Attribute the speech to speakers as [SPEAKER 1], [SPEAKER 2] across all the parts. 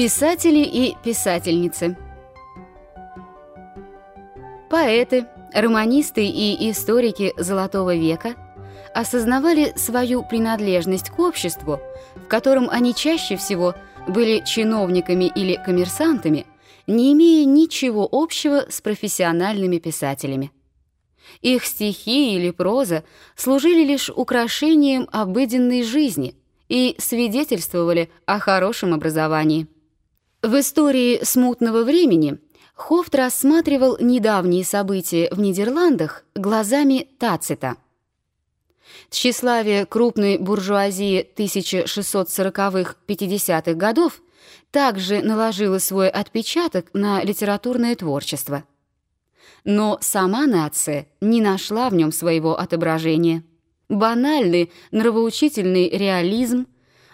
[SPEAKER 1] Писатели и писательницы Поэты, романисты и историки Золотого века осознавали свою принадлежность к обществу, в котором они чаще всего были чиновниками или коммерсантами, не имея ничего общего с профессиональными писателями. Их стихи или проза служили лишь украшением обыденной жизни и свидетельствовали о хорошем образовании. В истории смутного времени Хофт рассматривал недавние события в Нидерландах глазами Тацита. Тщеславие крупной буржуазии 1640-50-х годов также наложило свой отпечаток на литературное творчество. Но сама нация не нашла в нем своего отображения. Банальный нравоучительный реализм,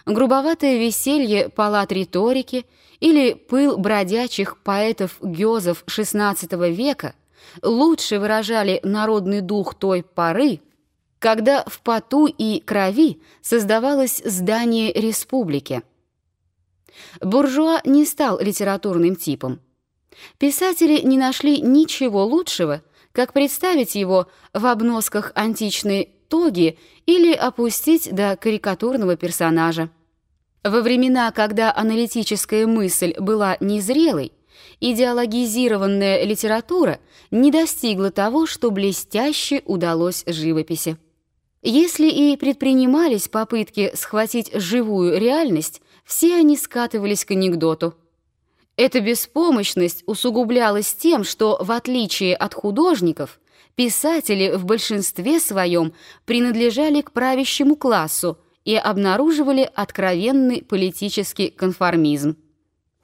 [SPEAKER 1] грубоватое веселье палат риторики — или пыл бродячих поэтов-гёзов XVI века лучше выражали народный дух той поры, когда в поту и крови создавалось здание республики. Буржуа не стал литературным типом. Писатели не нашли ничего лучшего, как представить его в обносках античной тоги или опустить до карикатурного персонажа. Во времена, когда аналитическая мысль была незрелой, идеологизированная литература не достигла того, что блестяще удалось живописи. Если и предпринимались попытки схватить живую реальность, все они скатывались к анекдоту. Эта беспомощность усугублялась тем, что, в отличие от художников, писатели в большинстве своем принадлежали к правящему классу – и обнаруживали откровенный политический конформизм.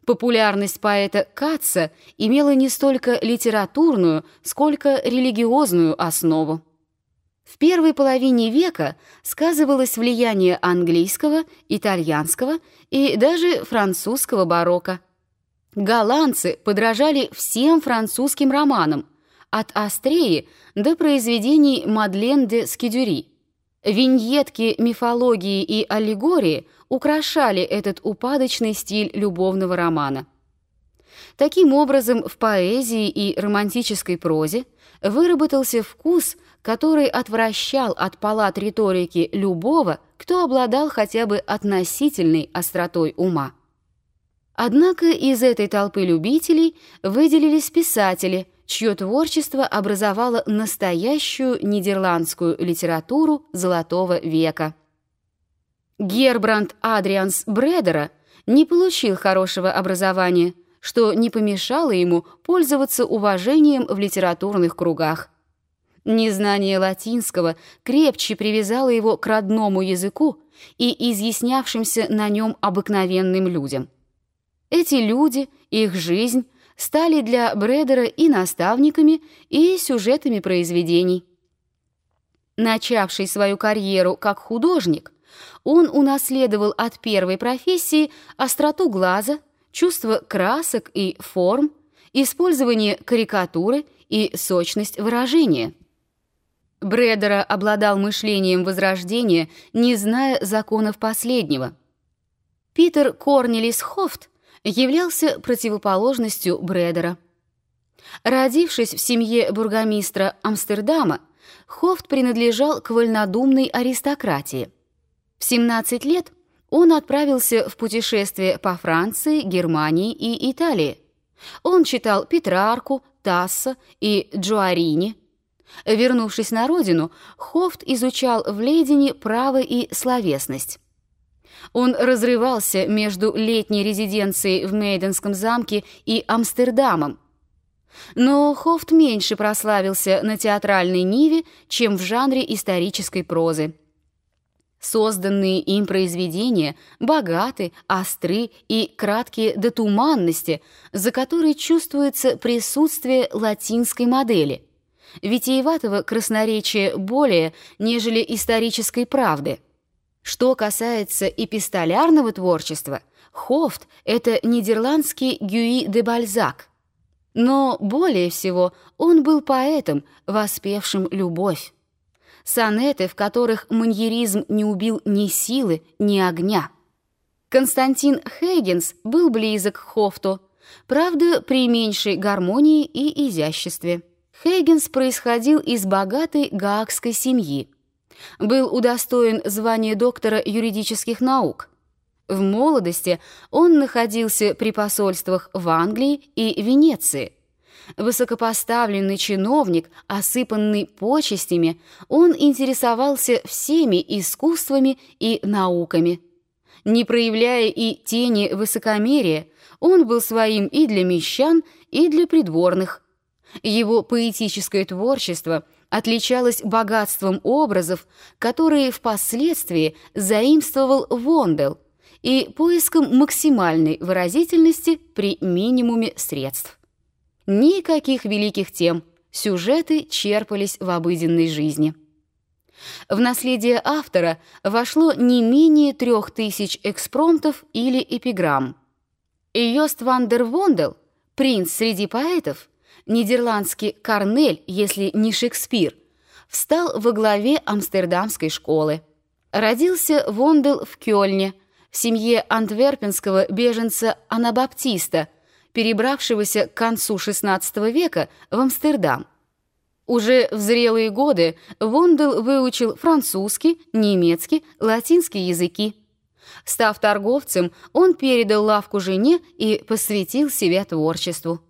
[SPEAKER 1] Популярность поэта Катца имела не столько литературную, сколько религиозную основу. В первой половине века сказывалось влияние английского, итальянского и даже французского барокко. Голландцы подражали всем французским романам, от Астреи до произведений Мадлен де Скидюри – Виньетки мифологии и аллегории украшали этот упадочный стиль любовного романа. Таким образом, в поэзии и романтической прозе выработался вкус, который отвращал от палат риторики любого, кто обладал хотя бы относительной остротой ума. Однако из этой толпы любителей выделились писатели, чье творчество образовало настоящую нидерландскую литературу Золотого века. Гербранд Адрианс Бредера не получил хорошего образования, что не помешало ему пользоваться уважением в литературных кругах. Незнание латинского крепче привязало его к родному языку и изъяснявшимся на нем обыкновенным людям. Эти люди, их жизнь стали для Бредера и наставниками, и сюжетами произведений. Начавший свою карьеру как художник, он унаследовал от первой профессии остроту глаза, чувство красок и форм, использование карикатуры и сочность выражения. Бредера обладал мышлением Возрождения, не зная законов последнего. Питер Корнелис Хофт являлся противоположностью Бредера. Родившись в семье бургомистра Амстердама, Хофт принадлежал к вольнодумной аристократии. В 17 лет он отправился в путешествие по Франции, Германии и Италии. Он читал Петрарку, Тасса и Джоарини. Вернувшись на родину, Хофт изучал в Лейдене право и словесность. Он разрывался между летней резиденцией в Мейденском замке и Амстердамом. Но Хофт меньше прославился на театральной ниве, чем в жанре исторической прозы. Созданные им произведения богаты, остры и краткие до туманности, за которой чувствуется присутствие латинской модели, витиеватого красноречия более, нежели исторической правды – что касается эпистолярного творчества, Хофт — это нидерландский Гюи де Бальзак. Но более всего он был поэтом, воспевшим любовь. Сонеты, в которых маньеризм не убил ни силы, ни огня. Константин Хейгенс был близок к Хофту, правда, при меньшей гармонии и изяществе. Хейгенс происходил из богатой гаагской семьи. Был удостоен звания доктора юридических наук. В молодости он находился при посольствах в Англии и Венеции. Высокопоставленный чиновник, осыпанный почестями, он интересовался всеми искусствами и науками. Не проявляя и тени высокомерия, он был своим и для мещан, и для придворных. Его поэтическое творчество отличалось богатством образов, которые впоследствии заимствовал Вондел, и поиском максимальной выразительности при минимуме средств. Никаких великих тем, сюжеты черпались в обыденной жизни. В наследие автора вошло не менее трех тысяч экспромтов или эпиграмм. Йост ван дер Вондел, принц среди поэтов, нидерландский Корнель, если не Шекспир, встал во главе амстердамской школы. Родился Вондел в Кёльне, в семье антверпенского беженца Анабаптиста – перебравшегося к концу XVI века в Амстердам. Уже в зрелые годы Вондел выучил французский, немецкий, латинский языки. Став торговцем, он передал лавку жене и посвятил себя творчеству.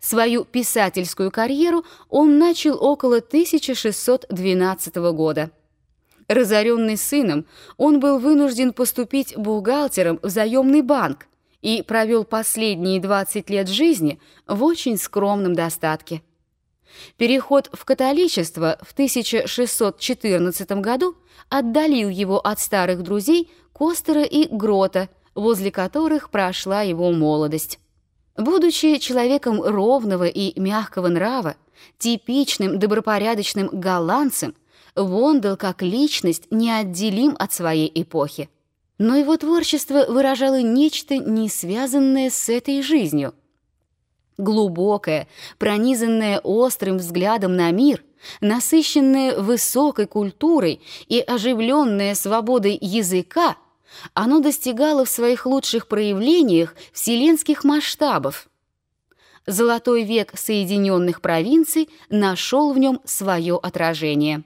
[SPEAKER 1] Свою писательскую карьеру он начал около 1612 года. Разоренный сыном, он был вынужден поступить бухгалтером в заемный банк, и провел последние 20 лет жизни в очень скромном достатке. Переход в католичество в 1614 году отдалил его от старых друзей Костера и Грота, возле которых прошла его молодость. Будучи человеком ровного и мягкого нрава, типичным добропорядочным голландцем, Вондел как личность неотделим от своей эпохи. Но его творчество выражало нечто не связанное с этой жизнью. Глубокое, пронизанное острым взглядом на мир, насыщенное высокой культурой и оживленное свободой языка, оно достигало в своих лучших проявлениях вселенских масштабов. Золотой век Соединенных провинций нашел в нем свое отражение.